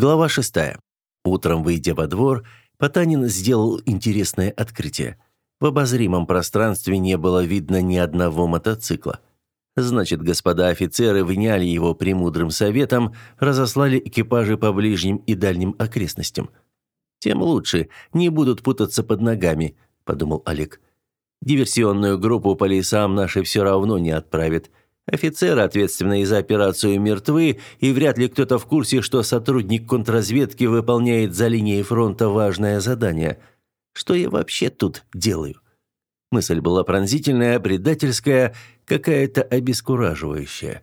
Глава шестая. Утром, выйдя во двор, Потанин сделал интересное открытие. В обозримом пространстве не было видно ни одного мотоцикла. Значит, господа офицеры вняли его премудрым советом, разослали экипажи по ближним и дальним окрестностям. «Тем лучше, не будут путаться под ногами», – подумал Олег. «Диверсионную группу по лесам наши все равно не отправят. Офицеры, ответственные за операцию, мертвы, и вряд ли кто-то в курсе, что сотрудник контрразведки выполняет за линией фронта важное задание. Что я вообще тут делаю? Мысль была пронзительная, предательская, какая-то обескураживающая.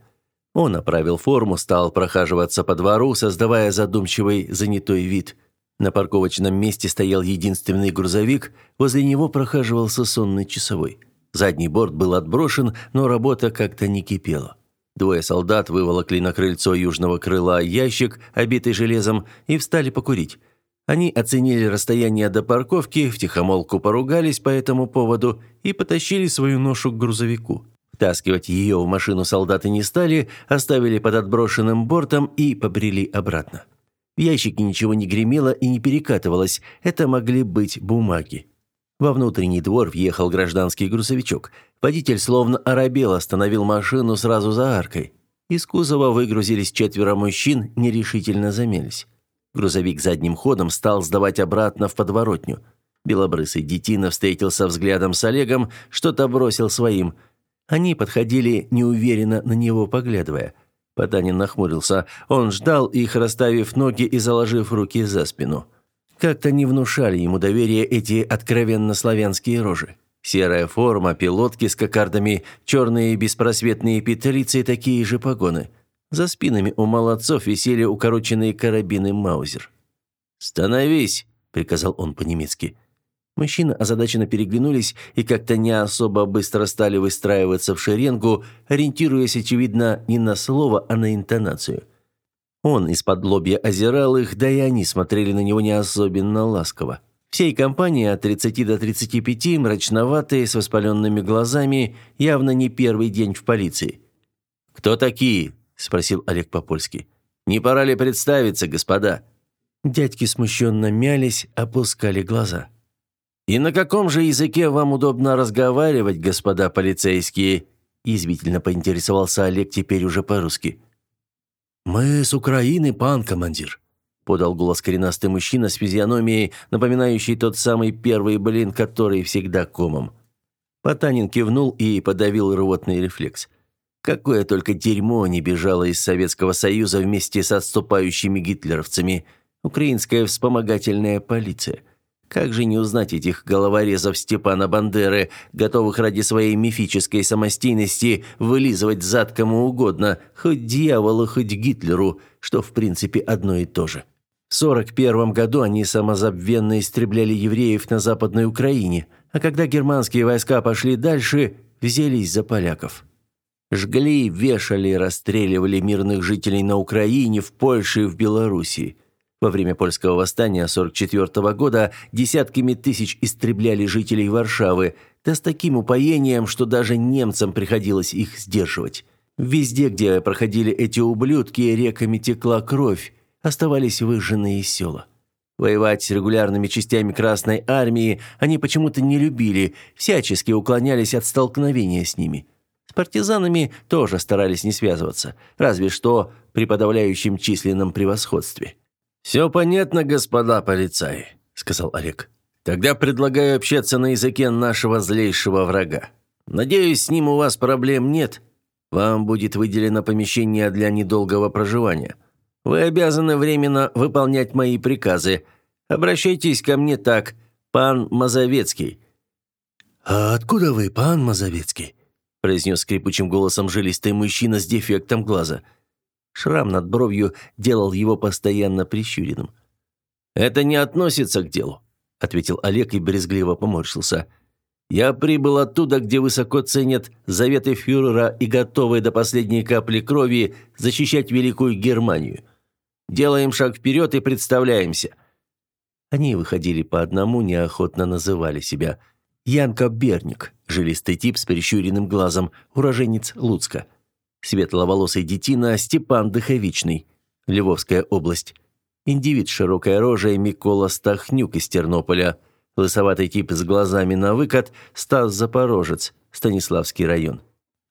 Он оправил форму, стал прохаживаться по двору, создавая задумчивый, занятой вид. На парковочном месте стоял единственный грузовик, возле него прохаживался сонный часовой. Задний борт был отброшен, но работа как-то не кипела. Двое солдат выволокли на крыльцо южного крыла ящик, обитый железом, и встали покурить. Они оценили расстояние до парковки, втихомолку поругались по этому поводу и потащили свою ношу к грузовику. Втаскивать ее в машину солдаты не стали, оставили под отброшенным бортом и побрели обратно. В ящике ничего не гремело и не перекатывалось, это могли быть бумаги. Во внутренний двор въехал гражданский грузовичок. Водитель словно оробел остановил машину сразу за аркой. Из кузова выгрузились четверо мужчин, нерешительно замялись. Грузовик задним ходом стал сдавать обратно в подворотню. Белобрысый детина встретился взглядом с Олегом, что-то бросил своим. Они подходили неуверенно на него поглядывая. Потанин нахмурился. Он ждал их, расставив ноги и заложив руки за спину. Как-то не внушали ему доверия эти откровенно славянские рожи. Серая форма, пилотки с кокардами, черные беспросветные петлицы и такие же погоны. За спинами у молодцов висели укороченные карабины Маузер. «Становись!» – приказал он по-немецки. Мужчины озадаченно переглянулись и как-то не особо быстро стали выстраиваться в шеренгу, ориентируясь, очевидно, не на слово, а на интонацию – он из-под лобья озирал их, да и они смотрели на него не особенно ласково. Всей компании от 30 до 35, мрачноватые, с воспаленными глазами, явно не первый день в полиции. «Кто такие?» – спросил Олег по-польски. «Не пора ли представиться, господа?» Дядьки смущенно мялись, опускали глаза. «И на каком же языке вам удобно разговаривать, господа полицейские?» – язвительно поинтересовался Олег теперь уже по-русски. «Мы с Украины, пан командир», — подал голос коренастый мужчина с физиономией, напоминающий тот самый первый блин, который всегда комом. Потанин кивнул и подавил рвотный рефлекс. Какое только дерьмо не бежало из Советского Союза вместе с отступающими гитлеровцами. Украинская вспомогательная полиция — как же не узнать этих головорезов Степана Бандеры, готовых ради своей мифической самостийности вылизывать зад кому угодно, хоть дьяволу, хоть Гитлеру, что в принципе одно и то же. В 41 году они самозабвенно истребляли евреев на Западной Украине, а когда германские войска пошли дальше, взялись за поляков. Жгли, вешали, расстреливали мирных жителей на Украине, в Польше и в Белоруссии – во время польского восстания 1944 года десятками тысяч истребляли жителей Варшавы, да с таким упоением, что даже немцам приходилось их сдерживать. Везде, где проходили эти ублюдки, реками текла кровь, оставались выжженные села. Воевать с регулярными частями Красной Армии они почему-то не любили, всячески уклонялись от столкновения с ними. С партизанами тоже старались не связываться, разве что при подавляющем численном превосходстве. «Все понятно, господа полицаи», — сказал Олег. «Тогда предлагаю общаться на языке нашего злейшего врага. Надеюсь, с ним у вас проблем нет. Вам будет выделено помещение для недолгого проживания. Вы обязаны временно выполнять мои приказы. Обращайтесь ко мне так, пан Мазовецкий». «А откуда вы, пан Мазовецкий?» произнес скрипучим голосом жилистый мужчина с дефектом глаза – Шрам над бровью делал его постоянно прищуренным. «Это не относится к делу», — ответил Олег и брезгливо поморщился. «Я прибыл оттуда, где высоко ценят заветы фюрера и готовы до последней капли крови защищать Великую Германию. Делаем шаг вперед и представляемся». Они выходили по одному, неохотно называли себя. Янка Берник, жилистый тип с прищуренным глазом, уроженец Луцка. Светловолосый детина Степан Дыховичный, Львовская область. Индивид с широкой рожей Микола Стахнюк из Тернополя. Лысоватый тип с глазами на выкат Стас Запорожец, Станиславский район.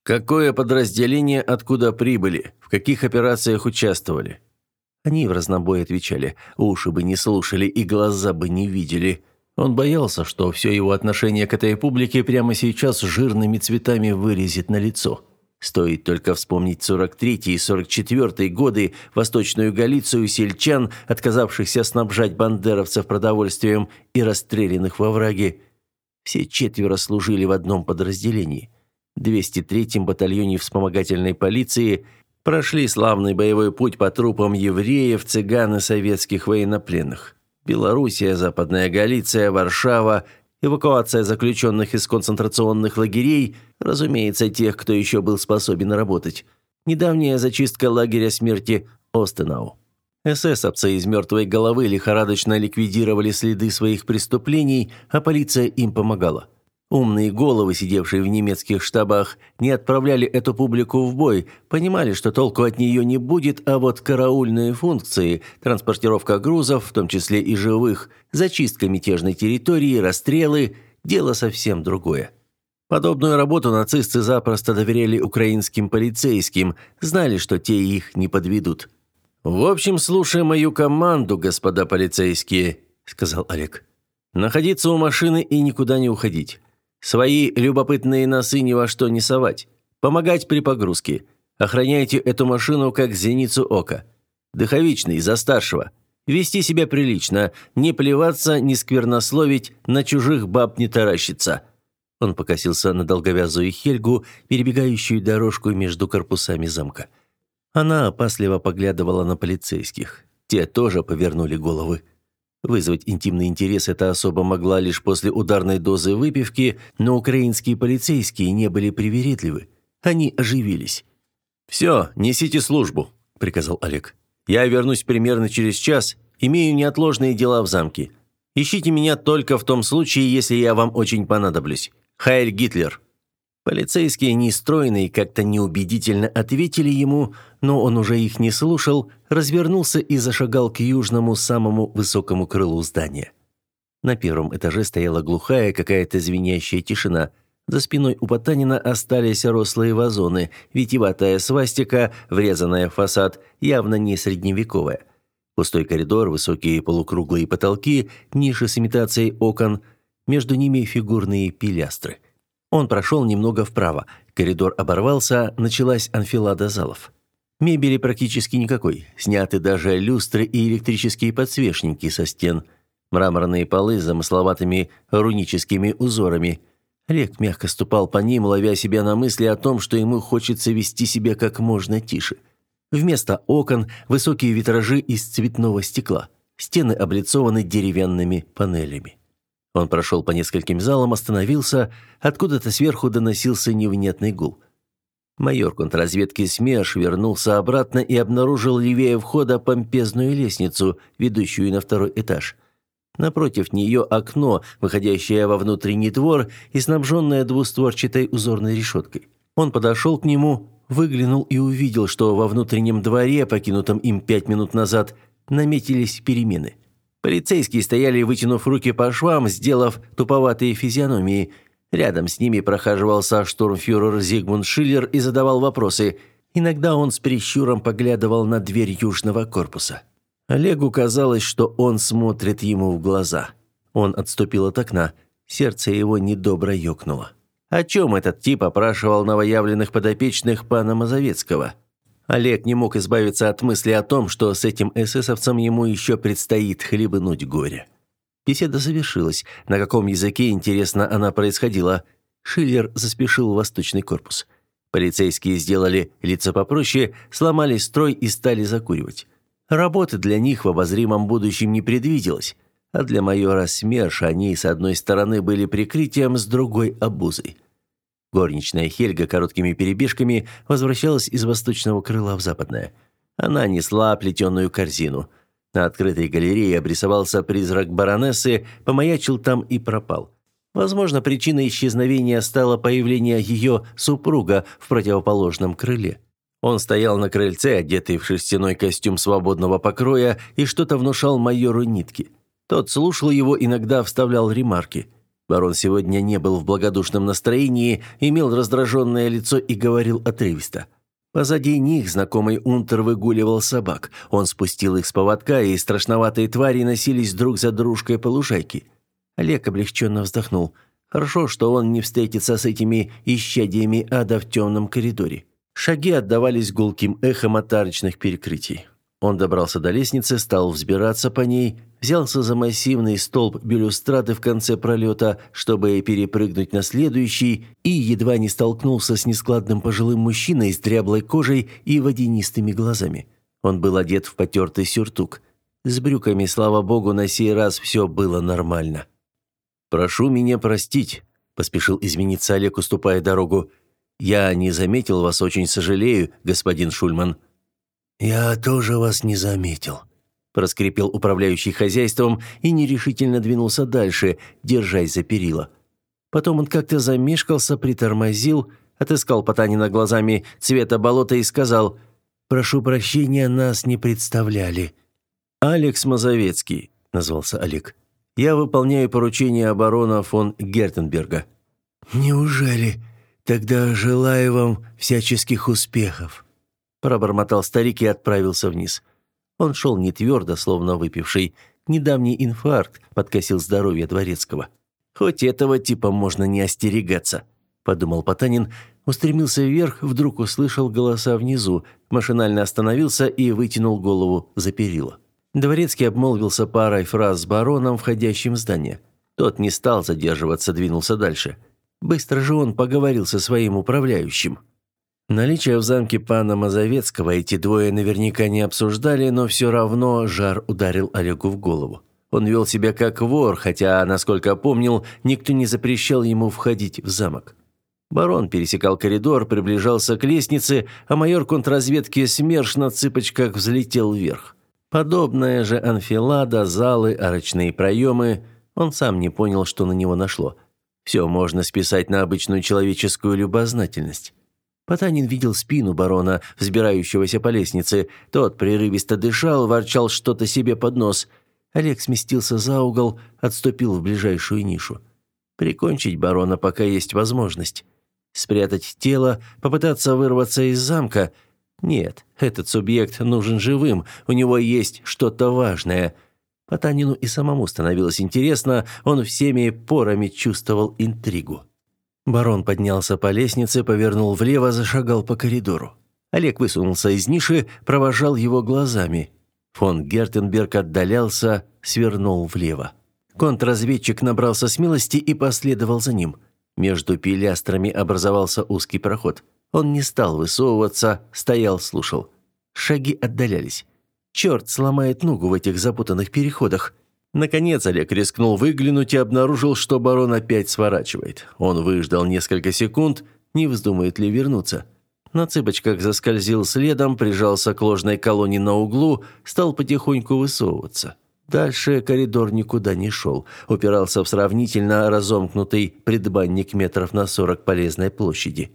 Какое подразделение, откуда прибыли, в каких операциях участвовали? Они в разнобой отвечали, уши бы не слушали и глаза бы не видели. Он боялся, что все его отношение к этой публике прямо сейчас жирными цветами вырезет на лицо. Стоит только вспомнить 43-й и 44-й годы, Восточную Галицию, сельчан, отказавшихся снабжать бандеровцев продовольствием и расстрелянных во враге. Все четверо служили в одном подразделении. 203-м батальоне вспомогательной полиции прошли славный боевой путь по трупам евреев, цыган и советских военнопленных. Белоруссия, Западная Галиция, Варшава, Эвакуация заключенных из концентрационных лагерей, разумеется, тех, кто еще был способен работать. Недавняя зачистка лагеря смерти Остенау. ССовцы из мертвой головы лихорадочно ликвидировали следы своих преступлений, а полиция им помогала. Умные головы, сидевшие в немецких штабах, не отправляли эту публику в бой, понимали, что толку от нее не будет, а вот караульные функции, транспортировка грузов, в том числе и живых, зачистка мятежной территории, расстрелы – дело совсем другое. Подобную работу нацисты запросто доверяли украинским полицейским, знали, что те их не подведут. «В общем, слушай мою команду, господа полицейские», – сказал Олег. «Находиться у машины и никуда не уходить. Свои любопытные носы ни во что не совать. Помогать при погрузке. Охраняйте эту машину как зеницу ока. Дыховичный, за старшего. Вести себя прилично, не плеваться, не сквернословить, на чужих баб не таращиться». Он покосился на долговязую Хельгу, перебегающую дорожку между корпусами замка. Она опасливо поглядывала на полицейских. Те тоже повернули головы. Вызвать интимный интерес эта особа могла лишь после ударной дозы выпивки, но украинские полицейские не были привередливы. Они оживились. «Все, несите службу», – приказал Олег. «Я вернусь примерно через час. Имею неотложные дела в замке. Ищите меня только в том случае, если я вам очень понадоблюсь. Хайль Гитлер». Полицейские нестройные как-то неубедительно ответили ему, но он уже их не слушал, развернулся и зашагал к южному самому высокому крылу здания. На первом этаже стояла глухая какая-то звенящая тишина. За спиной у Потанина остались рослые вазоны, витиеватая свастика, врезанная в фасад, явно не средневековая. Пустой коридор, высокие полукруглые потолки, ниши с имитацией окон, между ними фигурные пилястры. Он прошел немного вправо. Коридор оборвался, началась анфилада залов. Мебели практически никакой. Сняты даже люстры и электрические подсвечники со стен. Мраморные полы с замысловатыми руническими узорами. Олег мягко ступал по ним, ловя себя на мысли о том, что ему хочется вести себя как можно тише. Вместо окон высокие витражи из цветного стекла. Стены облицованы деревянными панелями. Он прошел по нескольким залам, остановился, откуда-то сверху доносился невнятный гул. Майор контрразведки СМЕРШ вернулся обратно и обнаружил левее входа помпезную лестницу, ведущую на второй этаж. Напротив нее окно, выходящее во внутренний двор и снабженное двустворчатой узорной решеткой. Он подошел к нему, выглянул и увидел, что во внутреннем дворе, покинутом им пять минут назад, наметились перемены. Полицейские стояли, вытянув руки по швам, сделав туповатые физиономии. Рядом с ними прохаживался штурмфюрер Зигмунд Шиллер и задавал вопросы. Иногда он с прищуром поглядывал на дверь южного корпуса. Олегу казалось, что он смотрит ему в глаза. Он отступил от окна. Сердце его недобро ёкнуло. О чем этот тип опрашивал новоявленных подопечных пана Мазовецкого? Олег не мог избавиться от мысли о том, что с этим эсэсовцем ему еще предстоит хлебнуть горе. Беседа завершилась. На каком языке, интересно, она происходила? Шиллер заспешил в восточный корпус. Полицейские сделали лица попроще, сломали строй и стали закуривать. Работы для них в обозримом будущем не предвиделось, а для майора СМЕРШа они, с одной стороны, были прикрытием, с другой – обузой. Горничная Хельга короткими перебежками возвращалась из восточного крыла в западное. Она несла плетеную корзину. На открытой галерее обрисовался призрак баронессы, помаячил там и пропал. Возможно, причиной исчезновения стало появление ее супруга в противоположном крыле. Он стоял на крыльце, одетый в шерстяной костюм свободного покроя, и что-то внушал майору Нитке. Тот слушал его, иногда вставлял ремарки. Барон сегодня не был в благодушном настроении, имел раздраженное лицо и говорил отрывисто. Позади них знакомый Унтер выгуливал собак. Он спустил их с поводка, и страшноватые твари носились друг за дружкой по лужайке. Олег облегченно вздохнул. Хорошо, что он не встретится с этими исчадиями ада в темном коридоре. Шаги отдавались гулким эхом от арочных перекрытий. Он добрался до лестницы, стал взбираться по ней, взялся за массивный столб бюлюстраты в конце пролета, чтобы перепрыгнуть на следующий, и едва не столкнулся с нескладным пожилым мужчиной с дряблой кожей и водянистыми глазами. Он был одет в потертый сюртук. С брюками, слава богу, на сей раз все было нормально. «Прошу меня простить», – поспешил измениться Олег, уступая дорогу. «Я не заметил вас, очень сожалею, господин Шульман». «Я тоже вас не заметил», – проскрипел управляющий хозяйством и нерешительно двинулся дальше, держась за перила. Потом он как-то замешкался, притормозил, отыскал Потанина глазами цвета болота и сказал «Прошу прощения, нас не представляли». «Алекс Мазовецкий», – назвался Олег. Я выполняю поручение оборона фон Гертенберга». «Неужели? Тогда желаю вам всяческих успехов», пробормотал старик и отправился вниз. Он шел не твердо, словно выпивший. Недавний инфаркт подкосил здоровье дворецкого. «Хоть этого типа можно не остерегаться», – подумал Потанин, устремился вверх, вдруг услышал голоса внизу, машинально остановился и вытянул голову за перила. Дворецкий обмолвился парой фраз с бароном, входящим в здание. Тот не стал задерживаться, двинулся дальше. Быстро же он поговорил со своим управляющим. Наличие в замке пана Мазовецкого эти двое наверняка не обсуждали, но все равно жар ударил Олегу в голову. Он вел себя как вор, хотя, насколько помнил, никто не запрещал ему входить в замок. Барон пересекал коридор, приближался к лестнице, а майор контрразведки СМЕРШ на цыпочках взлетел вверх. Подобная же анфилада, залы, арочные проемы. Он сам не понял, что на него нашло. Все можно списать на обычную человеческую любознательность. Потанин видел спину барона, взбирающегося по лестнице. Тот прерывисто дышал, ворчал что-то себе под нос. Олег сместился за угол, отступил в ближайшую нишу. Прикончить барона, пока есть возможность. Спрятать тело, попытаться вырваться из замка – нет, этот субъект нужен живым, у него есть что-то важное. Потанину и самому становилось интересно, он всеми порами чувствовал интригу. Барон поднялся по лестнице, повернул влево, зашагал по коридору. Олег высунулся из ниши, провожал его глазами. Фон Гертенберг отдалялся, свернул влево. Контрразведчик набрался смелости и последовал за ним. Между пилястрами образовался узкий проход. Он не стал высовываться, стоял, слушал. Шаги отдалялись. Черт сломает ногу в этих запутанных переходах. Наконец Олег рискнул выглянуть и обнаружил, что барон опять сворачивает. Он выждал несколько секунд, не вздумает ли вернуться. На цыпочках заскользил следом, прижался к ложной колонне на углу, стал потихоньку высовываться. Дальше коридор никуда не шел, упирался в сравнительно разомкнутый предбанник метров на сорок полезной площади.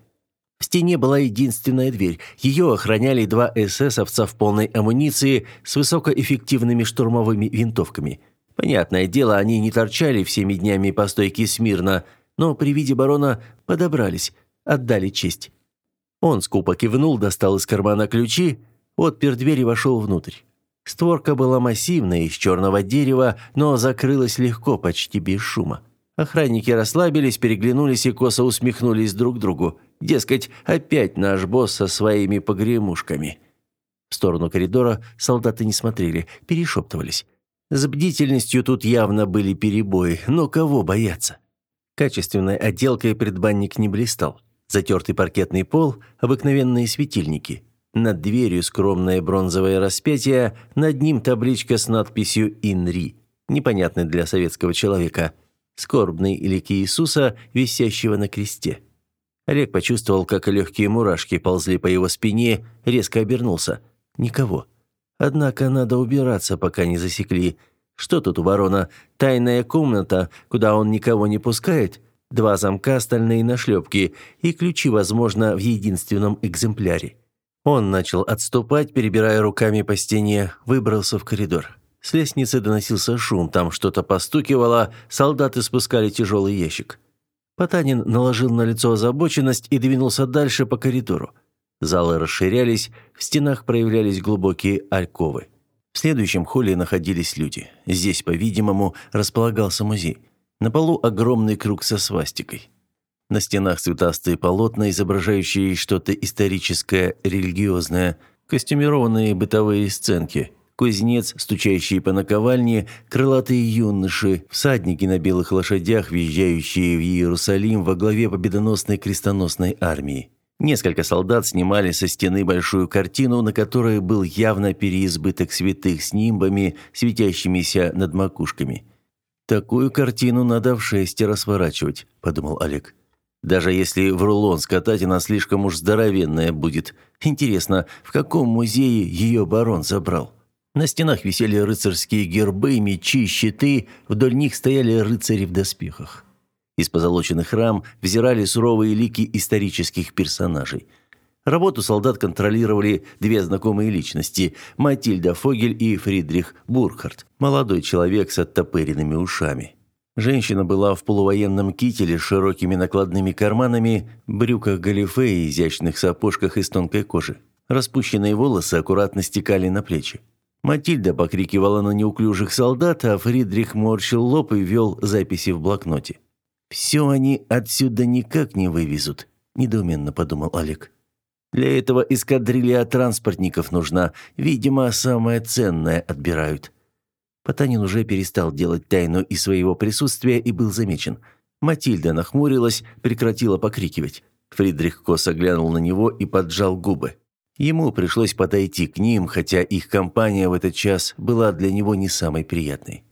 В стене была единственная дверь. Ее охраняли два эсэсовца в полной амуниции с высокоэффективными штурмовыми винтовками. Понятное дело, они не торчали всеми днями по стойке смирно, но при виде барона подобрались, отдали честь. Он скупо кивнул, достал из кармана ключи, отпер дверь и вошел внутрь. Створка была массивная, из черного дерева, но закрылась легко, почти без шума. Охранники расслабились, переглянулись и косо усмехнулись друг другу. Дескать, опять наш босс со своими погремушками. В сторону коридора солдаты не смотрели, перешептывались. С бдительностью тут явно были перебои, но кого бояться? Качественной отделкой предбанник не блистал. Затертый паркетный пол, обыкновенные светильники. Над дверью скромное бронзовое распятие, над ним табличка с надписью «Инри», непонятной для советского человека – скорбный лик Иисуса, висящего на кресте. Олег почувствовал, как легкие мурашки ползли по его спине, резко обернулся. Никого. Однако надо убираться, пока не засекли. Что тут у барона? Тайная комната, куда он никого не пускает? Два замка, стальные нашлепки и ключи, возможно, в единственном экземпляре. Он начал отступать, перебирая руками по стене, выбрался в коридор. С лестницы доносился шум, там что-то постукивало, солдаты спускали тяжелый ящик. Потанин наложил на лицо озабоченность и двинулся дальше по коридору. Залы расширялись, в стенах проявлялись глубокие альковы. В следующем холле находились люди. Здесь, по-видимому, располагался музей. На полу огромный круг со свастикой. На стенах цветастые полотна, изображающие что-то историческое, религиозное, костюмированные бытовые сценки, кузнец, стучащий по наковальне, крылатые юноши, всадники на белых лошадях, въезжающие в Иерусалим во главе победоносной крестоносной армии. Несколько солдат снимали со стены большую картину, на которой был явно переизбыток святых с нимбами, светящимися над макушками. «Такую картину надо в шестеро сворачивать», – подумал Олег. «Даже если в рулон скатать, она слишком уж здоровенная будет. Интересно, в каком музее ее барон забрал?» На стенах висели рыцарские гербы, мечи, щиты, вдоль них стояли рыцари в доспехах. Из позолоченных рам взирали суровые лики исторических персонажей. Работу солдат контролировали две знакомые личности – Матильда Фогель и Фридрих Бурхард, молодой человек с оттопыренными ушами. Женщина была в полувоенном кителе с широкими накладными карманами, брюках галифе и изящных сапожках из тонкой кожи. Распущенные волосы аккуратно стекали на плечи. Матильда покрикивала на неуклюжих солдат, а Фридрих морщил лоб и вел записи в блокноте. «Все они отсюда никак не вывезут», – недоуменно подумал Олег. «Для этого эскадрилья транспортников нужна. Видимо, самое ценное отбирают». Потанин уже перестал делать тайну из своего присутствия и был замечен. Матильда нахмурилась, прекратила покрикивать. Фридрих косо глянул на него и поджал губы. Ему пришлось подойти к ним, хотя их компания в этот час была для него не самой приятной.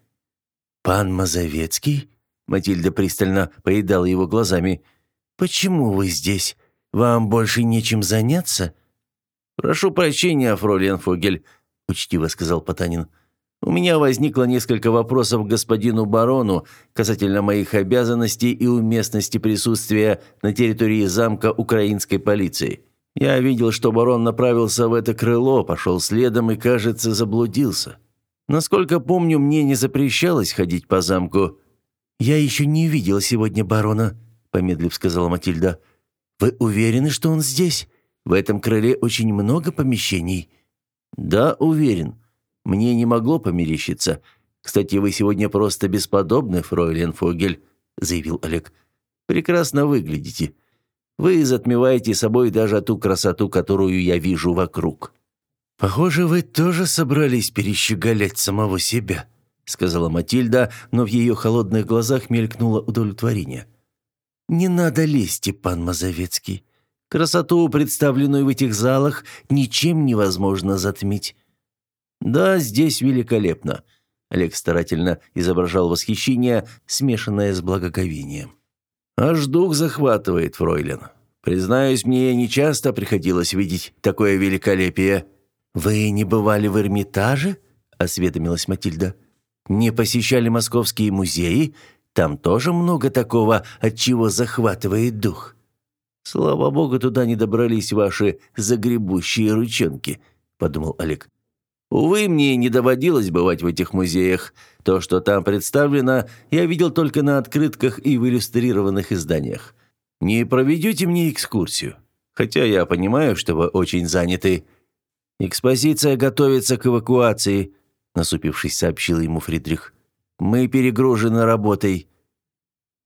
«Пан Мазовецкий?» Матильда пристально поедала его глазами. «Почему вы здесь? Вам больше нечем заняться?» «Прошу прощения, фройлен Фогель», — учтиво сказал Потанин. «У меня возникло несколько вопросов к господину барону касательно моих обязанностей и уместности присутствия на территории замка украинской полиции». Я видел, что барон направился в это крыло, пошел следом и, кажется, заблудился. Насколько помню, мне не запрещалось ходить по замку. Я еще не видел сегодня барона, помедлив сказала Матильда. Вы уверены, что он здесь? В этом крыле очень много помещений. Да, уверен. Мне не могло померещиться. Кстати, вы сегодня просто бесподобны, фройлен Фогель, заявил Олег. Прекрасно выглядите. Вы затмеваете собой даже ту красоту, которую я вижу вокруг». «Похоже, вы тоже собрались перещеголять самого себя», сказала Матильда, но в ее холодных глазах мелькнуло удовлетворение. «Не надо лезть, Степан Мазовецкий. Красоту, представленную в этих залах, ничем невозможно затмить». «Да, здесь великолепно», — Олег старательно изображал восхищение, смешанное с благоговением. Аж дух захватывает, фройлен. Признаюсь, мне нечасто приходилось видеть такое великолепие. Вы не бывали в Эрмитаже? осведомилась Матильда. Не посещали московские музеи? Там тоже много такого, от чего захватывает дух. Слава богу, туда не добрались ваши загребущие ручонки, подумал Олег. Увы, мне не доводилось бывать в этих музеях. То, что там представлено, я видел только на открытках и в иллюстрированных изданиях. Не проведете мне экскурсию? Хотя я понимаю, что вы очень заняты. Экспозиция готовится к эвакуации, насупившись, сообщил ему Фридрих. Мы перегружены работой.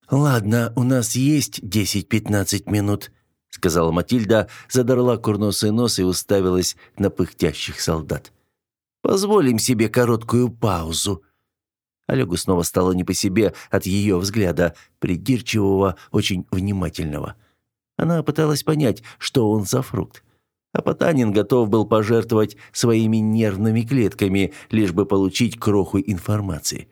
Ладно, у нас есть 10-15 минут, сказала Матильда, задорла курносый нос и уставилась на пыхтящих солдат. Позволим себе короткую паузу». Олегу снова стало не по себе от ее взгляда, придирчивого, очень внимательного. Она пыталась понять, что он за фрукт. А Потанин готов был пожертвовать своими нервными клетками, лишь бы получить кроху информации.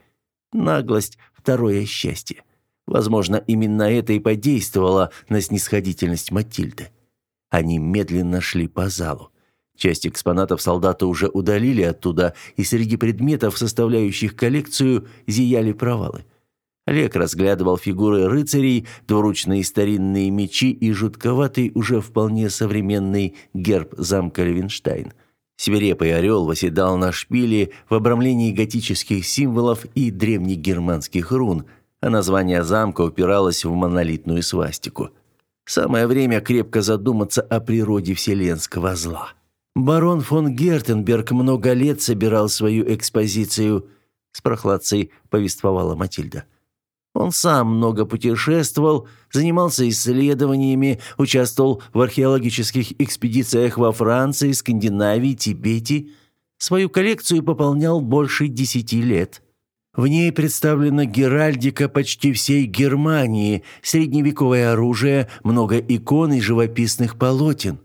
Наглость – второе счастье. Возможно, именно это и подействовало на снисходительность Матильды. Они медленно шли по залу. Часть экспонатов солдаты уже удалили оттуда, и среди предметов, составляющих коллекцию, зияли провалы. Олег разглядывал фигуры рыцарей, двуручные старинные мечи и жутковатый, уже вполне современный герб замка Левенштайн. Свирепый орел восседал на шпиле в обрамлении готических символов и древнегерманских рун, а название замка упиралось в монолитную свастику. Самое время крепко задуматься о природе вселенского зла. Барон фон Гертенберг много лет собирал свою экспозицию, с прохладцей повествовала Матильда. Он сам много путешествовал, занимался исследованиями, участвовал в археологических экспедициях во Франции, Скандинавии, Тибете. Свою коллекцию пополнял больше десяти лет. В ней представлена геральдика почти всей Германии, средневековое оружие, много икон и живописных полотен.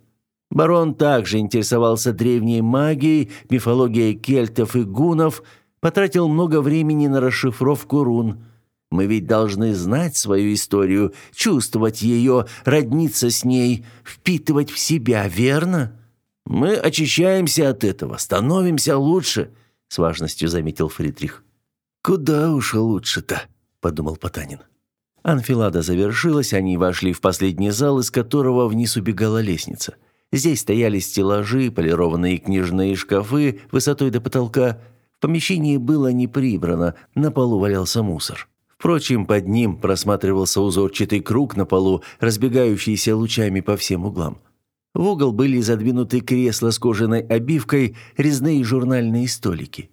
Барон также интересовался древней магией, мифологией кельтов и гунов, потратил много времени на расшифровку рун – мы ведь должны знать свою историю, чувствовать ее, родниться с ней, впитывать в себя, верно? Мы очищаемся от этого, становимся лучше, с важностью заметил Фридрих. Куда уж лучше-то, подумал Потанин. Анфилада завершилась, они вошли в последний зал, из которого вниз убегала лестница. Здесь стояли стеллажи, полированные книжные шкафы высотой до потолка. В помещении было не прибрано, на полу валялся мусор. Впрочем, под ним просматривался узорчатый круг на полу, разбегающийся лучами по всем углам. В угол были задвинуты кресла с кожаной обивкой, резные журнальные столики.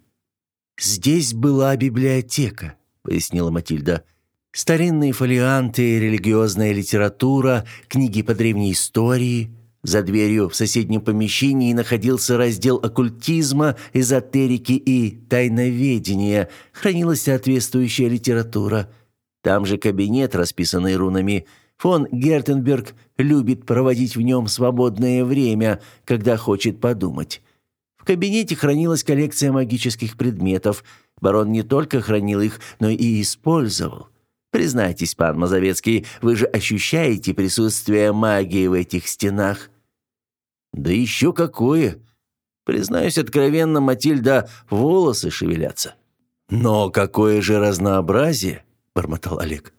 «Здесь была библиотека», — пояснила Матильда. «Старинные фолианты, религиозная литература, книги по древней истории». За дверью в соседнем помещении находился раздел оккультизма, эзотерики и тайноведения. Хранилась соответствующая литература. Там же кабинет, расписанный рунами. Фон Гертенберг любит проводить в нем свободное время, когда хочет подумать. В кабинете хранилась коллекция магических предметов. Барон не только хранил их, но и использовал. Признайтесь, пан Мазовецкий, вы же ощущаете присутствие магии в этих стенах? Да еще какое! Признаюсь откровенно, Матильда, волосы шевелятся. Но какое же разнообразие, бормотал Олег.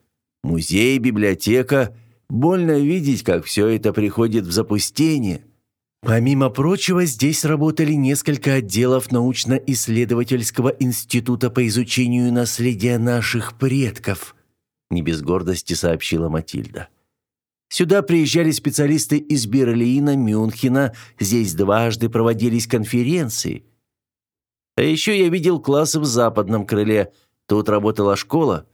Музей, библиотека, больно видеть, как все это приходит в запустение. Помимо прочего, здесь работали несколько отделов научно-исследовательского института по изучению наследия наших предков, не без гордости сообщила Матильда. Сюда приезжали специалисты из Берлина, Мюнхена, здесь дважды проводились конференции. А еще я видел классы в западном крыле. Тут работала школа.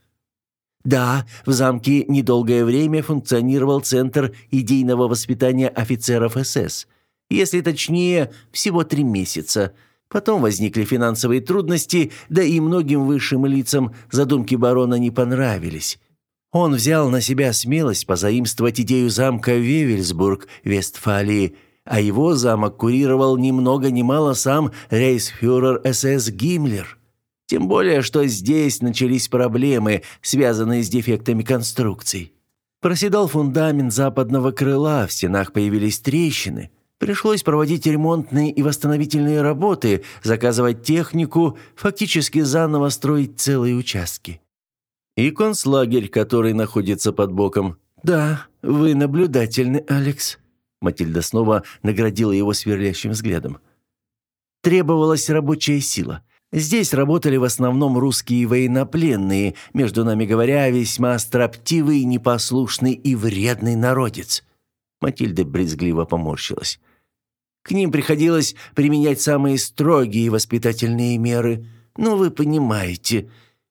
Да, в замке недолгое время функционировал Центр идейного воспитания офицеров СС. Если точнее, всего три месяца. Потом возникли финансовые трудности, да и многим высшим лицам задумки барона не понравились. Он взял на себя смелость позаимствовать идею замка Вевельсбург, Вестфалии, а его замок курировал ни много ни мало сам рейхсфюрер СС Гиммлер. Тем более, что здесь начались проблемы, связанные с дефектами конструкций. Проседал фундамент западного крыла, в стенах появились трещины. Пришлось проводить ремонтные и восстановительные работы, заказывать технику, фактически заново строить целые участки. И концлагерь, который находится под боком. Да, вы наблюдательны, Алекс. Матильда снова наградила его сверлящим взглядом. Требовалась рабочая сила. Здесь работали в основном русские военнопленные, между нами говоря, весьма строптивый, непослушный и вредный народец. Матильда брезгливо поморщилась. К ним приходилось применять самые строгие воспитательные меры. Ну, вы понимаете,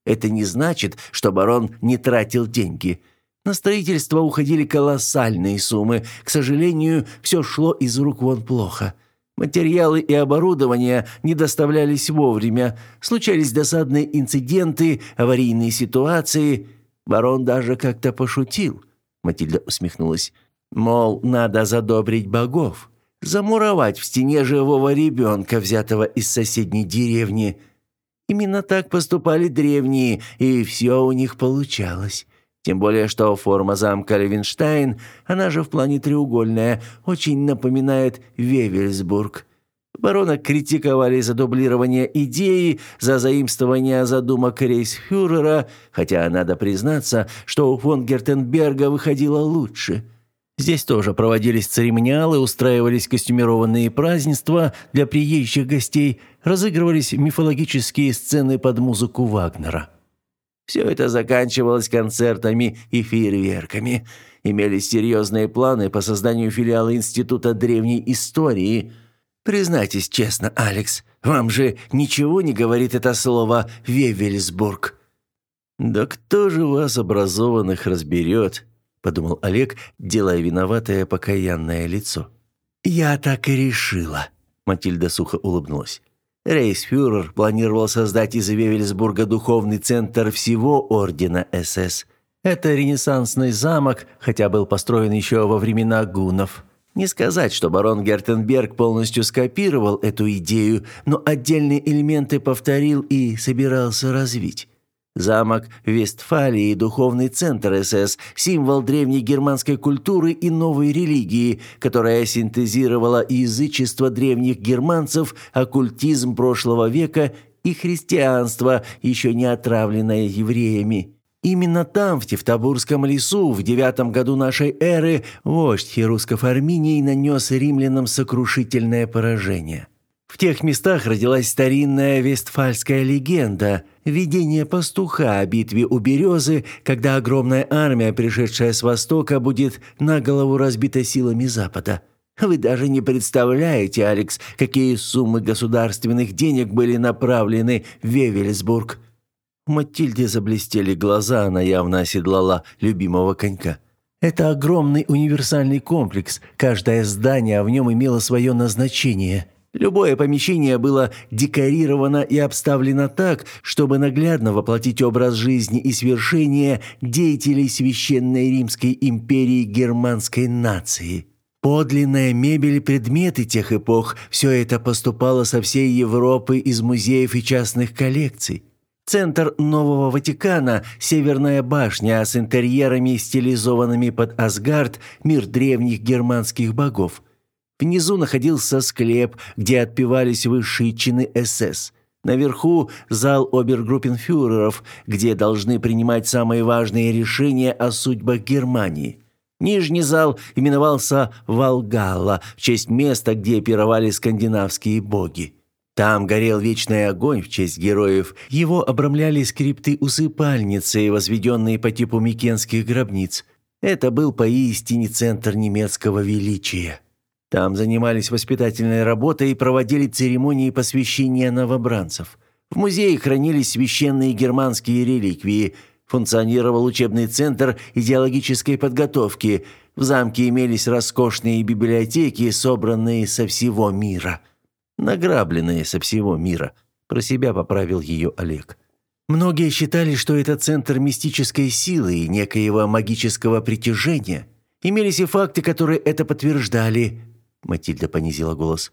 это не значит, что барон не тратил деньги. На строительство уходили колоссальные суммы. К сожалению, все шло из рук вон плохо. Материалы и оборудование не доставлялись вовремя. Случались досадные инциденты, аварийные ситуации. Барон даже как-то пошутил. Матильда усмехнулась. Мол, надо задобрить богов. Замуровать в стене живого ребенка, взятого из соседней деревни. Именно так поступали древние, и все у них получалось. Тем более, что форма замка Левенштайн, она же в плане треугольная, очень напоминает Вевельсбург. Барона критиковали за дублирование идеи, за заимствование задумок рейсфюрера, хотя надо признаться, что у фон Гертенберга выходило лучше. Здесь тоже проводились церемониалы, устраивались костюмированные празднества для приезжих гостей, разыгрывались мифологические сцены под музыку Вагнера. Все это заканчивалось концертами и фейерверками. Имелись серьезные планы по созданию филиала Института древней истории – Признайтесь честно, Алекс, вам же ничего не говорит это слово «Вевельсбург». «Да кто же вас, образованных, разберет?» – подумал Олег, делая виноватое покаянное лицо. «Я так и решила», – Матильда сухо улыбнулась. Рейсфюрер планировал создать из Вевельсбурга духовный центр всего Ордена СС. Это ренессансный замок, хотя был построен еще во времена гуннов. Не сказать, что барон Гертенберг полностью скопировал эту идею, но отдельные элементы повторил и собирался развить. Замок Вестфалии – духовный центр СС, символ древней германской культуры и новой религии, которая синтезировала язычество древних германцев, оккультизм прошлого века и христианство, еще не отравленное евреями. Именно там, в Тевтобурском лесу, в девятом году нашей эры, вождь херусков Арминий нанес римлянам сокрушительное поражение. В тех местах родилась старинная вестфальская легенда – видение пастуха о битве у Березы, когда огромная армия, пришедшая с востока, будет на голову разбита силами Запада. Вы даже не представляете, Алекс, какие суммы государственных денег были направлены в Вевельсбург – у Матильды заблестели глаза, она явно оседлала любимого конька. Это огромный универсальный комплекс. Каждое здание в нем имело свое назначение. Любое помещение было декорировано и обставлено так, чтобы наглядно воплотить образ жизни и свершения деятелей Священной Римской империи германской нации. Подлинная мебель предметы тех эпох – все это поступало со всей Европы из музеев и частных коллекций. Центр Нового Ватикана, Северная башня с интерьерами, стилизованными под Асгард, мир древних германских богов. Внизу находился склеп, где отпевались высшие чины СС. Наверху зал обергруппенфюреров, где должны принимать самые важные решения о судьбах Германии. Нижний зал именовался Валгалла в честь места, где пировали скандинавские боги. Там горел вечный огонь в честь героев. Его обрамляли скрипты усыпальницы, возведенные по типу микенских гробниц. Это был поистине центр немецкого величия. Там занимались воспитательной работой и проводили церемонии посвящения новобранцев. В музее хранились священные германские реликвии. Функционировал учебный центр идеологической подготовки. В замке имелись роскошные библиотеки, собранные со всего мира награбленные со всего мира. Про себя поправил ее Олег. Многие считали, что это центр мистической силы и некоего магического притяжения. Имелись и факты, которые это подтверждали. Матильда понизила голос.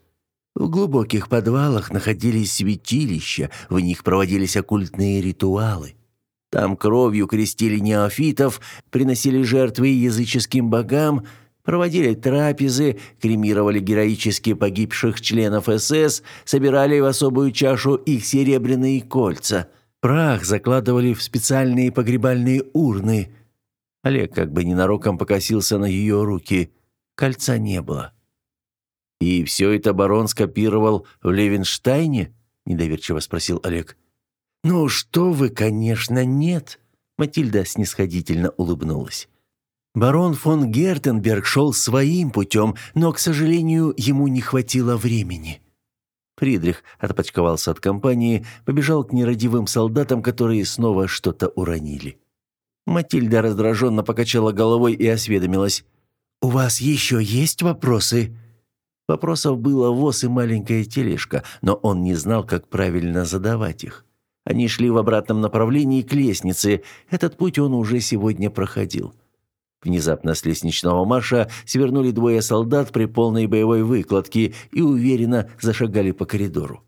В глубоких подвалах находились святилища, в них проводились оккультные ритуалы. Там кровью крестили неофитов, приносили жертвы языческим богам – Проводили трапезы, кремировали героически погибших членов СС, собирали в особую чашу их серебряные кольца. Прах закладывали в специальные погребальные урны. Олег как бы ненароком покосился на ее руки. Кольца не было. «И все это барон скопировал в Левенштайне?» – недоверчиво спросил Олег. «Ну что вы, конечно, нет!» Матильда снисходительно улыбнулась. Барон фон Гертенберг шел своим путем, но, к сожалению, ему не хватило времени. Фридрих отпочковался от компании, побежал к нерадивым солдатам, которые снова что-то уронили. Матильда раздраженно покачала головой и осведомилась. «У вас еще есть вопросы?» Вопросов было воз и маленькая тележка, но он не знал, как правильно задавать их. Они шли в обратном направлении к лестнице. Этот путь он уже сегодня проходил. Внезапно с лестничного марша свернули двое солдат при полной боевой выкладке и уверенно зашагали по коридору.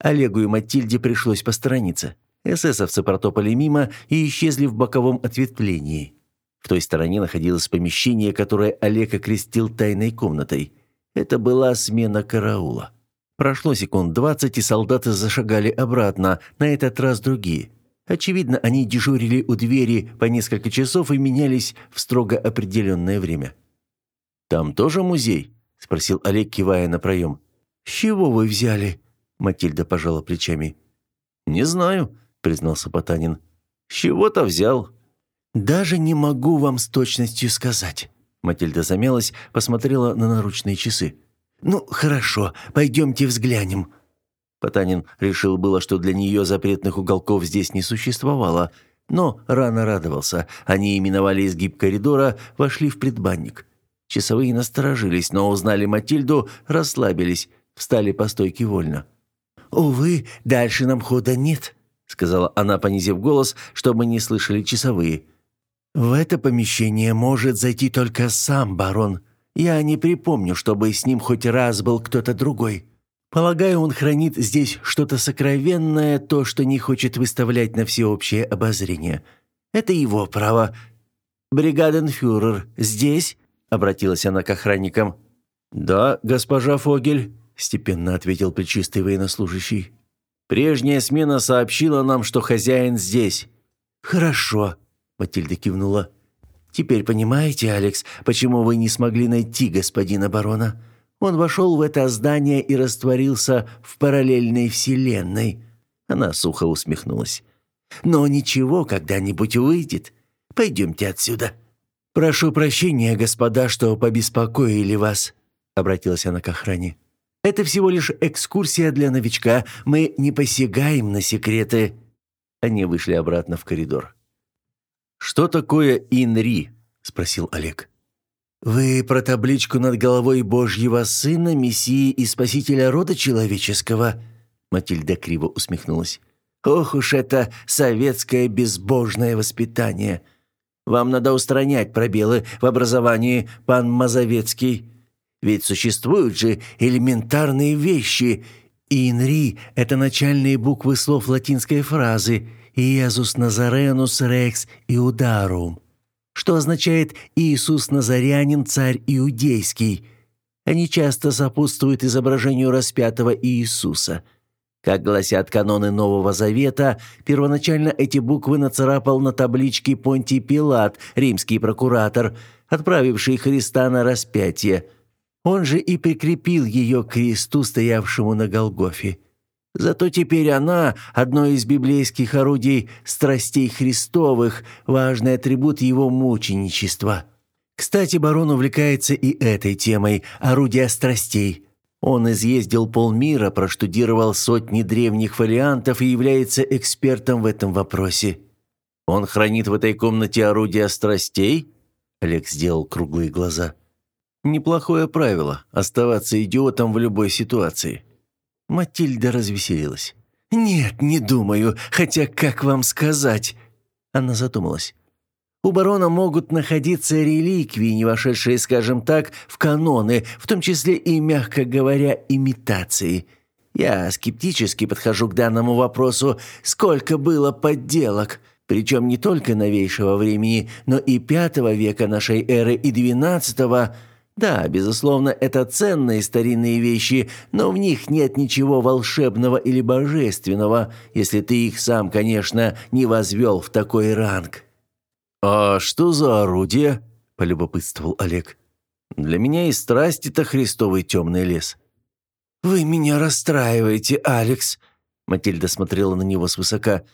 Олегу и Матильде пришлось посторониться. Эсэсовцы протопали мимо и исчезли в боковом ответвлении. В той стороне находилось помещение, которое Олег окрестил тайной комнатой. Это была смена караула. Прошло секунд двадцать, и солдаты зашагали обратно, на этот раз другие. Очевидно, они дежурили у двери по несколько часов и менялись в строго определенное время. «Там тоже музей?» – спросил Олег, кивая на проем. «С чего вы взяли?» – Матильда пожала плечами. «Не знаю», – признался Потанин. «С чего-то взял». «Даже не могу вам с точностью сказать». Матильда замялась, посмотрела на наручные часы. «Ну, хорошо, пойдемте взглянем». Потанин решил было, что для нее запретных уголков здесь не существовало, но рано радовался. Они именовали изгиб коридора, вошли в предбанник. Часовые насторожились, но узнали Матильду, расслабились, встали по стойке вольно. «Увы, дальше нам хода нет», — сказала она, понизив голос, чтобы не слышали часовые. «В это помещение может зайти только сам барон. Я не припомню, чтобы с ним хоть раз был кто-то другой. Полагаю, он хранит здесь что-то сокровенное, то, что не хочет выставлять на всеобщее обозрение. Это его право. Бригаденфюрер здесь?» — обратилась она к охранникам. «Да, госпожа Фогель», — степенно ответил плечистый военнослужащий. «Прежняя смена сообщила нам, что хозяин здесь». «Хорошо», — Матильда кивнула. Теперь понимаете, Алекс, почему вы не смогли найти господина барона? Он вошел в это здание и растворился в параллельной вселенной. Она сухо усмехнулась. Но ничего, когда-нибудь выйдет. Пойдемте отсюда. Прошу прощения, господа, что побеспокоили вас, обратилась она к охране. Это всего лишь экскурсия для новичка. Мы не посягаем на секреты. Они вышли обратно в коридор. «Что такое Инри?» – спросил Олег. «Вы про табличку над головой Божьего Сына, Мессии и Спасителя рода человеческого?» Матильда криво усмехнулась. «Ох уж это советское безбожное воспитание! Вам надо устранять пробелы в образовании, пан Мазовецкий. Ведь существуют же элементарные вещи. Инри – это начальные буквы слов латинской фразы – «Иезус Назаренус Рекс Иударум», что означает «Иисус Назарянин, царь иудейский». Они часто сопутствуют изображению распятого Иисуса. Как гласят каноны Нового Завета, первоначально эти буквы нацарапал на табличке Понтий Пилат, римский прокуратор, отправивший Христа на распятие. Он же и прикрепил ее к кресту, стоявшему на Голгофе. Зато теперь она – одно из библейских орудий страстей Христовых, важный атрибут его мученичества. Кстати, барон увлекается и этой темой – орудия страстей. Он изъездил полмира, проштудировал сотни древних фолиантов и является экспертом в этом вопросе. «Он хранит в этой комнате орудия страстей?» Олег сделал круглые глаза. «Неплохое правило – оставаться идиотом в любой ситуации». Матильда развеселилась. «Нет, не думаю, хотя как вам сказать?» Она задумалась. «У барона могут находиться реликвии, не вошедшие, скажем так, в каноны, в том числе и, мягко говоря, имитации. Я скептически подхожу к данному вопросу, сколько было подделок, причем не только новейшего времени, но и пятого века нашей эры и двенадцатого – да, безусловно, это ценные старинные вещи, но в них нет ничего волшебного или божественного, если ты их сам, конечно, не возвел в такой ранг». «А что за орудие?» – полюбопытствовал Олег. «Для меня и страсть – это христовый темный лес». «Вы меня расстраиваете, Алекс», – Матильда смотрела на него свысока.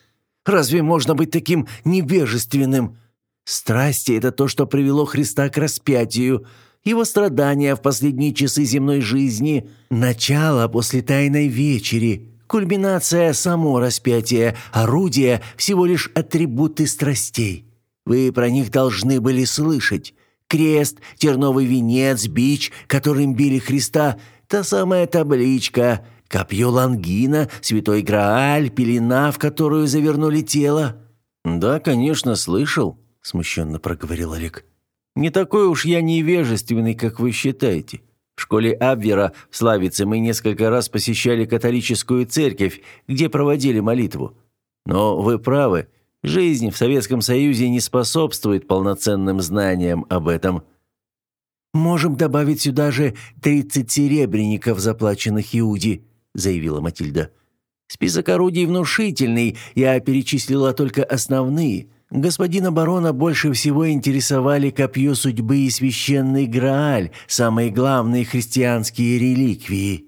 «Разве можно быть таким невежественным? Страсти – это то, что привело Христа к распятию» его страдания в последние часы земной жизни, начало после Тайной Вечери, кульминация само распятие, орудие – всего лишь атрибуты страстей. Вы про них должны были слышать. Крест, терновый венец, бич, которым били Христа, та самая табличка, копье Лангина, святой Грааль, пелена, в которую завернули тело. «Да, конечно, слышал», – смущенно проговорил Олег. Не такой уж я невежественный, как вы считаете. В школе Абвера в Славице мы несколько раз посещали католическую церковь, где проводили молитву. Но вы правы, жизнь в Советском Союзе не способствует полноценным знаниям об этом. Можем добавить сюда же 30 серебряников, заплаченных Иуди, заявила Матильда. «Список орудий внушительный, я перечислила только основные. Господина барона больше всего интересовали копье судьбы и священный Грааль, самые главные христианские реликвии».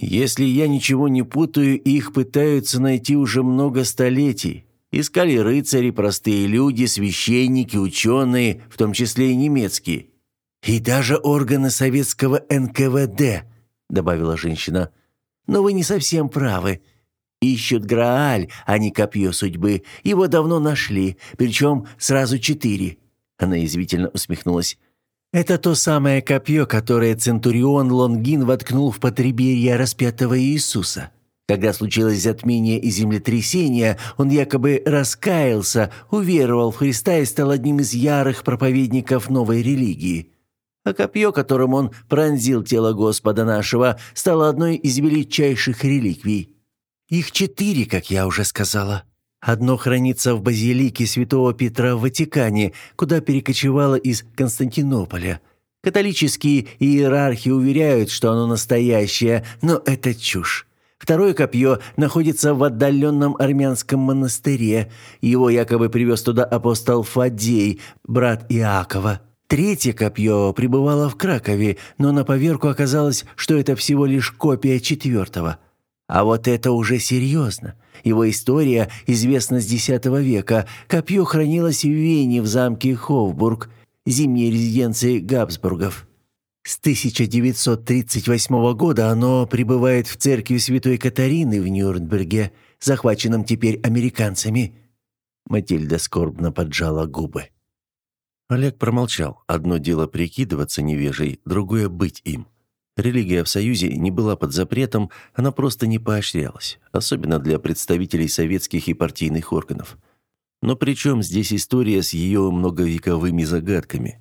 «Если я ничего не путаю, их пытаются найти уже много столетий. Искали рыцари, простые люди, священники, ученые, в том числе и немецкие. И даже органы советского НКВД», — добавила женщина. «Но вы не совсем правы. Ищут Грааль, а не копье судьбы. Его давно нашли, причем сразу четыре». Она извительно усмехнулась. Это то самое копье, которое Центурион Лонгин воткнул в потреберье распятого Иисуса. Когда случилось затмение и землетрясение, он якобы раскаялся, уверовал в Христа и стал одним из ярых проповедников новой религии. А копье, которым он пронзил тело Господа нашего, стало одной из величайших реликвий. Их четыре, как я уже сказала. Одно хранится в базилике Святого Петра в Ватикане, куда перекочевало из Константинополя. Католические иерархи уверяют, что оно настоящее, но это чушь. Второе копье находится в отдаленном армянском монастыре. Его якобы привез туда апостол Фадей, брат Иакова. Третье копье пребывало в Кракове, но на поверку оказалось, что это всего лишь копия четвертого. А вот это уже серьезно. Его история известна с X века. Копье хранилось в Вене в замке Хофбург, зимней резиденции Габсбургов. С 1938 года оно пребывает в церкви Святой Катарины в Нюрнберге, захваченном теперь американцами. Матильда скорбно поджала губы. Олег промолчал. Одно дело прикидываться невежей, другое быть им. Религия в Союзе не была под запретом, она просто не поощрялась, особенно для представителей советских и партийных органов. Но при здесь история с ее многовековыми загадками?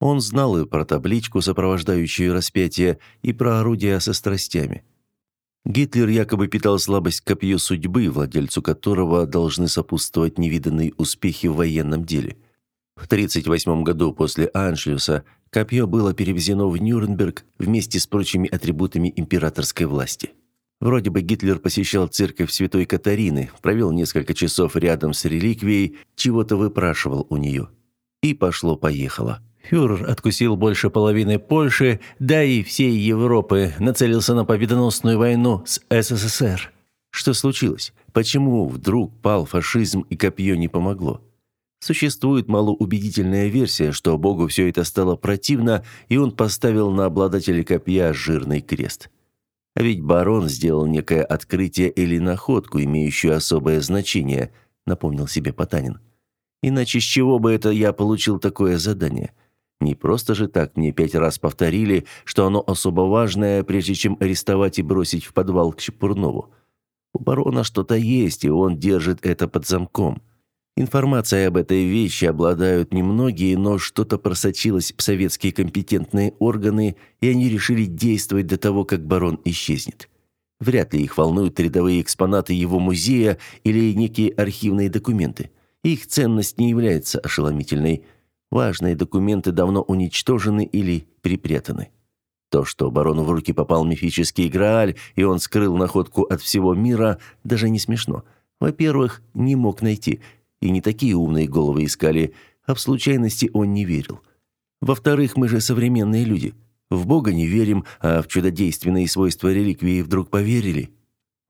Он знал и про табличку, сопровождающую распятие, и про орудия со страстями. Гитлер якобы питал слабость к копью судьбы, владельцу которого должны сопутствовать невиданные успехи в военном деле. В 1938 году после Аншлюса Копье было перевезено в Нюрнберг вместе с прочими атрибутами императорской власти. Вроде бы Гитлер посещал церковь Святой Катарины, провел несколько часов рядом с реликвией, чего-то выпрашивал у нее. И пошло-поехало. Фюрер откусил больше половины Польши, да и всей Европы, нацелился на победоносную войну с СССР. Что случилось? Почему вдруг пал фашизм и копье не помогло? Существует малоубедительная версия, что Богу все это стало противно, и он поставил на обладателя копья жирный крест. А ведь барон сделал некое открытие или находку, имеющую особое значение, напомнил себе Потанин. Иначе с чего бы это я получил такое задание? Не просто же так мне пять раз повторили, что оно особо важное, прежде чем арестовать и бросить в подвал к Чепурнову. У барона что-то есть, и он держит это под замком. Информация об этой вещи обладают немногие, но что-то просочилось в советские компетентные органы, и они решили действовать до того, как барон исчезнет. Вряд ли их волнуют рядовые экспонаты его музея или некие архивные документы. Их ценность не является ошеломительной. Важные документы давно уничтожены или припрятаны. То, что барону в руки попал мифический Грааль, и он скрыл находку от всего мира, даже не смешно. Во-первых, не мог найти – и не такие умные головы искали, а в случайности он не верил. Во-вторых, мы же современные люди. В Бога не верим, а в чудодейственные свойства реликвии вдруг поверили.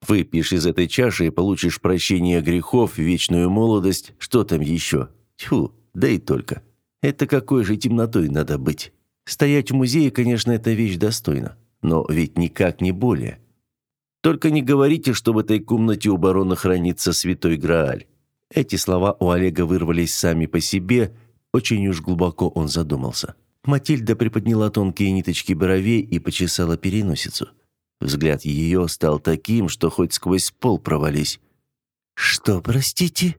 Выпьешь из этой чаши и получишь прощение грехов, вечную молодость, что там еще? Тьфу, да и только. Это какой же темнотой надо быть? Стоять в музее, конечно, эта вещь достойна, но ведь никак не более. Только не говорите, что в этой комнате у барона хранится святой Грааль. Эти слова у Олега вырвались сами по себе, очень уж глубоко он задумался. Матильда приподняла тонкие ниточки бровей и почесала переносицу. Взгляд ее стал таким, что хоть сквозь пол провались. «Что, простите?»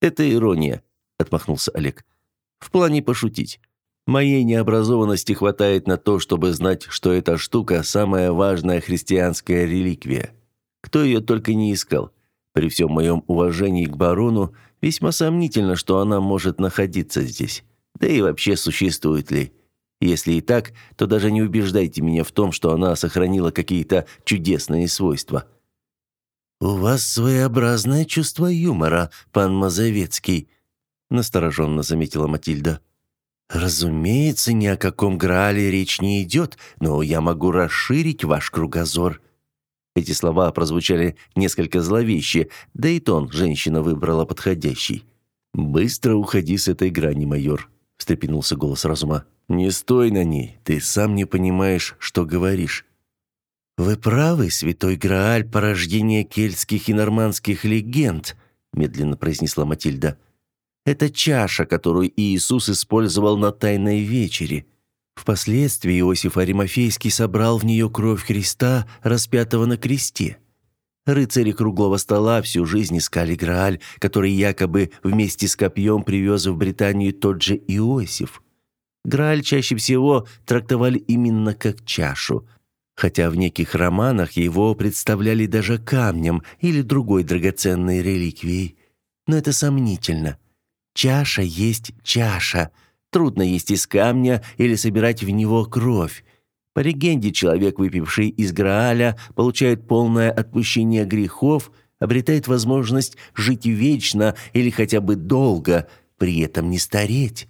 «Это ирония», — отмахнулся Олег. «В плане пошутить. Моей необразованности хватает на то, чтобы знать, что эта штука – самая важная христианская реликвия. Кто ее только не искал. При всем моем уважении к барону, весьма сомнительно, что она может находиться здесь. Да и вообще существует ли. Если и так, то даже не убеждайте меня в том, что она сохранила какие-то чудесные свойства». «У вас своеобразное чувство юмора, пан Мазовецкий», — настороженно заметила Матильда. «Разумеется, ни о каком Граале речь не идет, но я могу расширить ваш кругозор». Эти слова прозвучали несколько зловеще, да и тон женщина выбрала подходящий. «Быстро уходи с этой грани, майор», — встрепенулся голос разума. «Не стой на ней, ты сам не понимаешь, что говоришь». «Вы правы, святой Грааль – порождение кельтских и нормандских легенд», – медленно произнесла Матильда. «Это чаша, которую Иисус использовал на Тайной вечере. Впоследствии Иосиф Аримофейский собрал в нее кровь Христа, распятого на кресте. Рыцари круглого стола всю жизнь искали Грааль, который якобы вместе с копьем привез в Британию тот же Иосиф. Грааль чаще всего трактовали именно как чашу, хотя в неких романах его представляли даже камнем или другой драгоценной реликвией. Но это сомнительно. Чаша есть чаша – Трудно есть из камня или собирать в него кровь. По легенде, человек, выпивший из Грааля, получает полное отпущение грехов, обретает возможность жить вечно или хотя бы долго, при этом не стареть.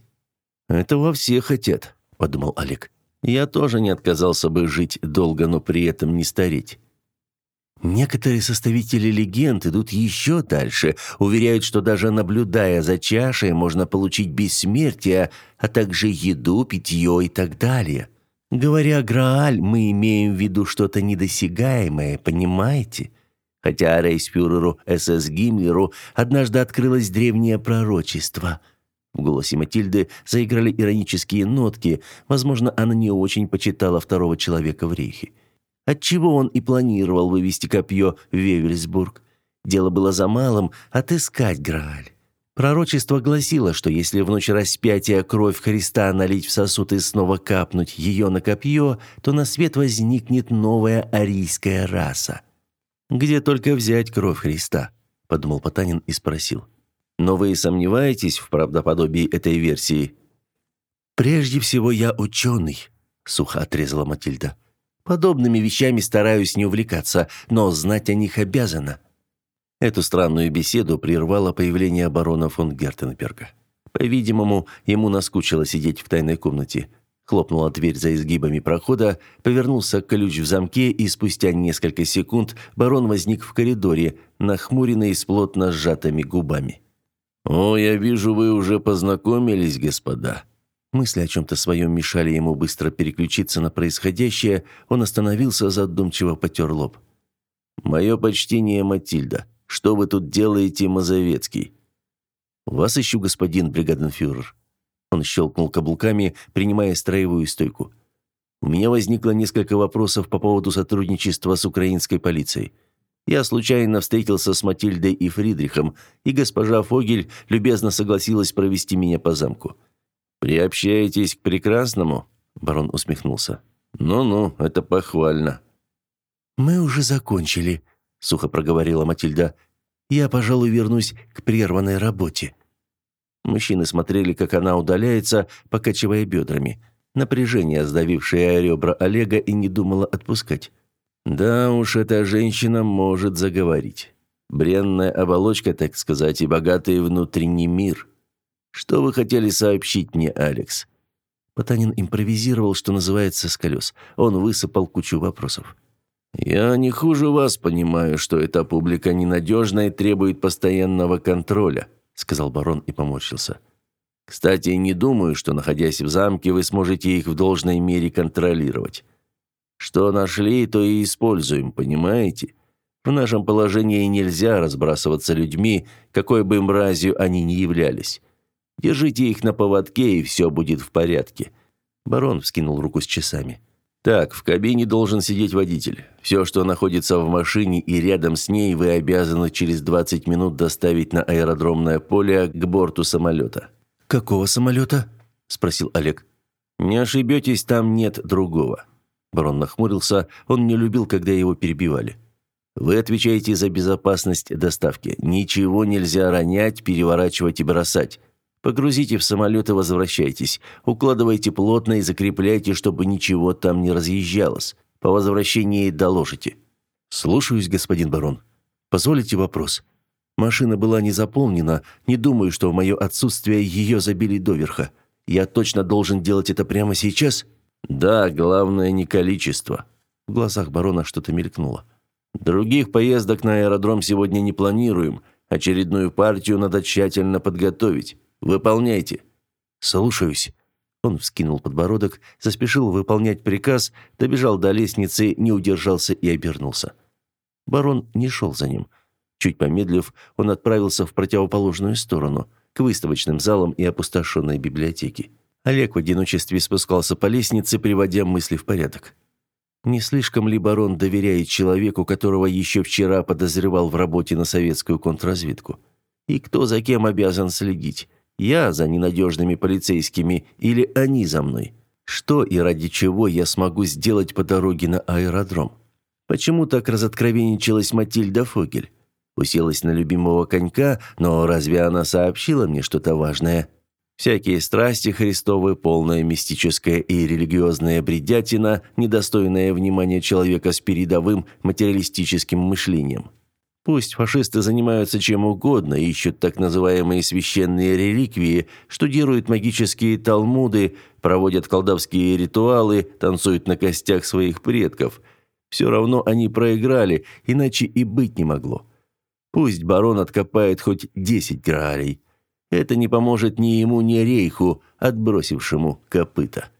«Этого все хотят», — подумал Олег. «Я тоже не отказался бы жить долго, но при этом не стареть». Некоторые составители легенд идут еще дальше, уверяют, что даже наблюдая за чашей можно получить бессмертие, а также еду, питье и так далее. Говоря «Грааль», мы имеем в виду что-то недосягаемое, понимаете? Хотя рейхсфюреру СС Гиммлеру однажды открылось древнее пророчество. В голосе Матильды заиграли иронические нотки, возможно, она не очень почитала второго человека в рейхе. Отчего он и планировал вывести копье в Вевельсбург. Дело было за малым – отыскать Грааль. Пророчество гласило, что если в ночь распятия кровь Христа налить в сосуд и снова капнуть ее на копье, то на свет возникнет новая арийская раса. «Где только взять кровь Христа?» – подумал Потанин и спросил. «Но вы сомневаетесь в правдоподобии этой версии?» «Прежде всего я ученый», – сухо отрезала Матильда. Подобными вещами стараюсь не увлекаться, но знать о них обязана». Эту странную беседу прервало появление барона фон Гертенберга. По-видимому, ему наскучило сидеть в тайной комнате. Хлопнула дверь за изгибами прохода, повернулся ключ в замке, и спустя несколько секунд барон возник в коридоре, нахмуренный с плотно сжатыми губами. «О, я вижу, вы уже познакомились, господа», Мысли о чем-то своем мешали ему быстро переключиться на происходящее, он остановился, задумчиво потер лоб. «Мое почтение, Матильда. Что вы тут делаете, Мазовецкий?» «Вас ищу, господин бригаденфюрер». Он щелкнул каблуками, принимая строевую стойку. «У меня возникло несколько вопросов по поводу сотрудничества с украинской полицией. Я случайно встретился с Матильдой и Фридрихом, и госпожа Фогель любезно согласилась провести меня по замку». «Приобщаетесь к прекрасному?» Барон усмехнулся. «Ну-ну, это похвально». «Мы уже закончили», — сухо проговорила Матильда. «Я, пожалуй, вернусь к прерванной работе». Мужчины смотрели, как она удаляется, покачивая бедрами. Напряжение, сдавившее ребра Олега, и не думала отпускать. Да уж, эта женщина может заговорить. Бренная оболочка, так сказать, и богатый внутренний мир. Что вы хотели сообщить мне, Алекс?» Потанин импровизировал, что называется, с колес. Он высыпал кучу вопросов. «Я не хуже вас понимаю, что эта публика ненадежна и требует постоянного контроля», сказал барон и поморщился. «Кстати, не думаю, что, находясь в замке, вы сможете их в должной мере контролировать. Что нашли, то и используем, понимаете? В нашем положении нельзя разбрасываться людьми, какой бы мразью они ни являлись. Держите их на поводке, и все будет в порядке». Барон вскинул руку с часами. «Так, в кабине должен сидеть водитель. Все, что находится в машине и рядом с ней, вы обязаны через 20 минут доставить на аэродромное поле к борту самолета». «Какого самолета?» – спросил Олег. «Не ошибетесь, там нет другого». Барон нахмурился, он не любил, когда его перебивали. «Вы отвечаете за безопасность доставки. Ничего нельзя ронять, переворачивать и бросать. Погрузите в самолет и возвращайтесь. Укладывайте плотно и закрепляйте, чтобы ничего там не разъезжалось. По возвращении доложите». «Слушаюсь, господин барон. Позволите вопрос?» Машина была не заполнена, не думаю, что в мое отсутствие ее забили доверха. Я точно должен делать это прямо сейчас? Да, главное не количество. В глазах барона что-то мелькнуло. Других поездок на аэродром сегодня не планируем. Очередную партию надо тщательно подготовить. Выполняйте. Слушаюсь. Он вскинул подбородок, заспешил выполнять приказ, добежал до лестницы, не удержался и обернулся. Барон не шел за ним. Чуть помедлив, он отправился в противоположную сторону, к выставочным залам и опустошенной библиотеке. Олег в одиночестве спускался по лестнице, приводя мысли в порядок. Не слишком ли барон доверяет человеку, которого еще вчера подозревал в работе на советскую контрразведку? И кто за кем обязан следить? Я за ненадежными полицейскими или они за мной? Что и ради чего я смогу сделать по дороге на аэродром? Почему так разоткровенничалась Матильда Фогель? Уселась на любимого конька, но разве она сообщила мне что-то важное? Всякие страсти Христовы, полная мистическая и религиозная бредятина, недостойная внимания человека с передовым материалистическим мышлением. Пусть фашисты занимаются чем угодно, ищут так называемые священные реликвии, штудируют магические талмуды, проводят колдовские ритуалы, танцуют на костях своих предков. Все равно они проиграли, иначе и быть не могло. Пусть барон откопает хоть десять граалей. Это не поможет ни ему, ни Рейху, отбросившему копыта.